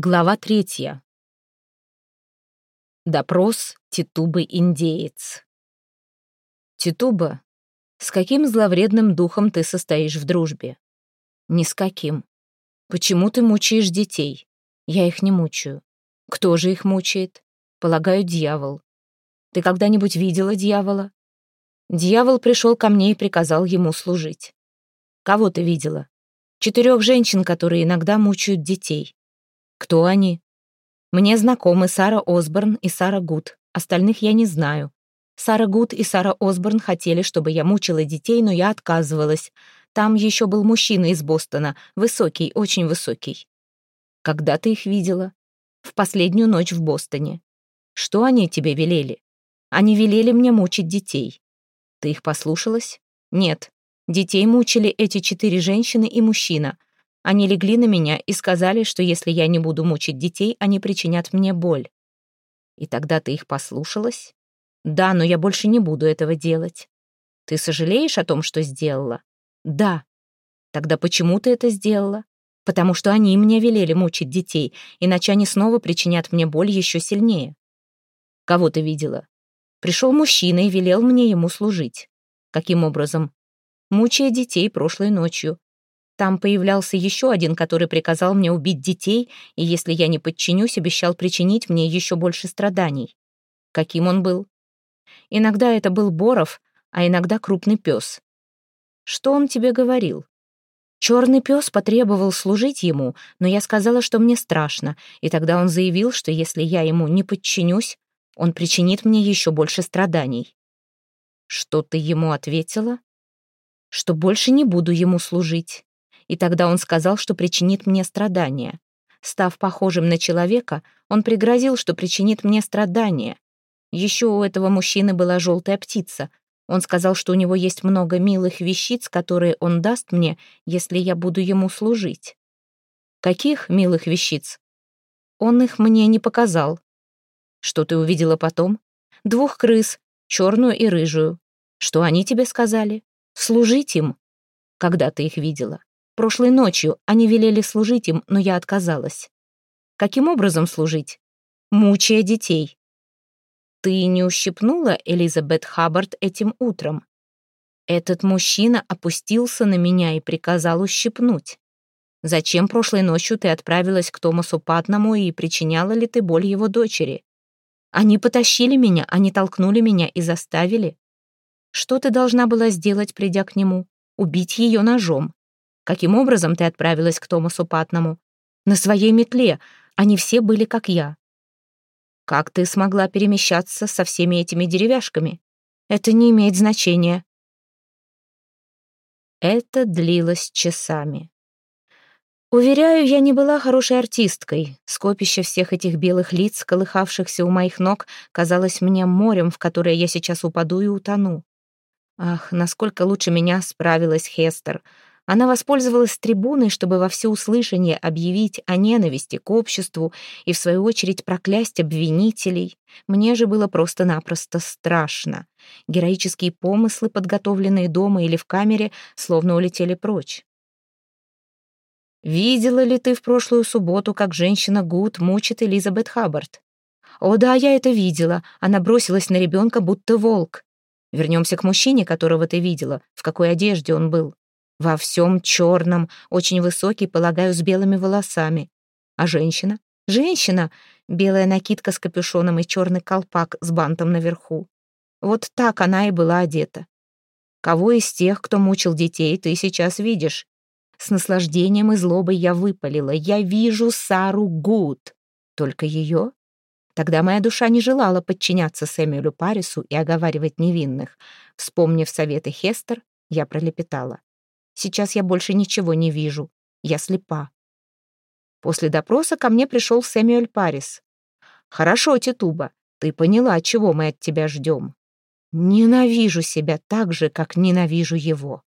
Глава третья. Допрос Титубы-индеец. Титуба, с каким зловредным духом ты состоишь в дружбе? Ни с каким. Почему ты мучаешь детей? Я их не мучаю. Кто же их мучает? Полагаю, дьявол. Ты когда-нибудь видела дьявола? Дьявол пришел ко мне и приказал ему служить. Кого ты видела? Четырех женщин, которые иногда мучают детей. Кто они? Мне знакомы Сара Осборн и Сара Гуд. Остальных я не знаю. Сара Гуд и Сара Осборн хотели, чтобы я мучила детей, но я отказывалась. Там еще был мужчина из Бостона, высокий, очень высокий. Когда ты их видела? В последнюю ночь в Бостоне. Что они тебе велели? Они велели мне мучить детей. Ты их послушалась? Нет. Детей мучили эти четыре женщины и мужчина. Они легли на меня и сказали, что если я не буду мучить детей, они причинят мне боль. И тогда ты их послушалась? Да, но я больше не буду этого делать. Ты сожалеешь о том, что сделала? Да. Тогда почему ты это сделала? Потому что они мне велели мучить детей, иначе они снова причинят мне боль еще сильнее. Кого ты видела? Пришел мужчина и велел мне ему служить. Каким образом? Мучая детей прошлой ночью. Там появлялся еще один, который приказал мне убить детей, и если я не подчинюсь, обещал причинить мне еще больше страданий. Каким он был? Иногда это был Боров, а иногда крупный пес. Что он тебе говорил? Черный пес потребовал служить ему, но я сказала, что мне страшно, и тогда он заявил, что если я ему не подчинюсь, он причинит мне еще больше страданий. Что ты ему ответила? Что больше не буду ему служить и тогда он сказал, что причинит мне страдания. Став похожим на человека, он пригрозил, что причинит мне страдания. Еще у этого мужчины была желтая птица. Он сказал, что у него есть много милых вещиц, которые он даст мне, если я буду ему служить. Каких милых вещиц? Он их мне не показал. Что ты увидела потом? Двух крыс, черную и рыжую. Что они тебе сказали? Служить им. Когда ты их видела? Прошлой ночью они велели служить им, но я отказалась. Каким образом служить? Мучая детей. Ты не ущипнула Элизабет Хаббард этим утром? Этот мужчина опустился на меня и приказал ущипнуть. Зачем прошлой ночью ты отправилась к Томасу Патному и причиняла ли ты боль его дочери? Они потащили меня, они толкнули меня и заставили. Что ты должна была сделать, придя к нему? Убить ее ножом. Каким образом ты отправилась к Томасу Патному? На своей метле. Они все были как я. Как ты смогла перемещаться со всеми этими деревяшками? Это не имеет значения. Это длилось часами. Уверяю, я не была хорошей артисткой. Скопище всех этих белых лиц, колыхавшихся у моих ног, казалось мне морем, в которое я сейчас упаду и утону. Ах, насколько лучше меня справилась Хестер. Она воспользовалась трибуной, чтобы во всеуслышание объявить о ненависти к обществу и, в свою очередь, проклясть обвинителей. Мне же было просто-напросто страшно. Героические помыслы, подготовленные дома или в камере, словно улетели прочь. «Видела ли ты в прошлую субботу, как женщина Гуд мучит Элизабет Хаббард?» «О да, я это видела. Она бросилась на ребенка, будто волк. Вернемся к мужчине, которого ты видела. В какой одежде он был?» Во всем черном, очень высокий, полагаю, с белыми волосами. А женщина? Женщина! Белая накидка с капюшоном и черный колпак с бантом наверху. Вот так она и была одета. Кого из тех, кто мучил детей, ты сейчас видишь? С наслаждением и злобой я выпалила. Я вижу Сару Гуд. Только ее? Тогда моя душа не желала подчиняться Сэмюэлю Парису и оговаривать невинных. Вспомнив советы Хестер, я пролепетала. Сейчас я больше ничего не вижу. Я слепа. После допроса ко мне пришел Сэмюэль Парис. «Хорошо, Титуба, ты поняла, чего мы от тебя ждем. Ненавижу себя так же, как ненавижу его».